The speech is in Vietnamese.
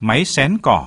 máy xén cỏ.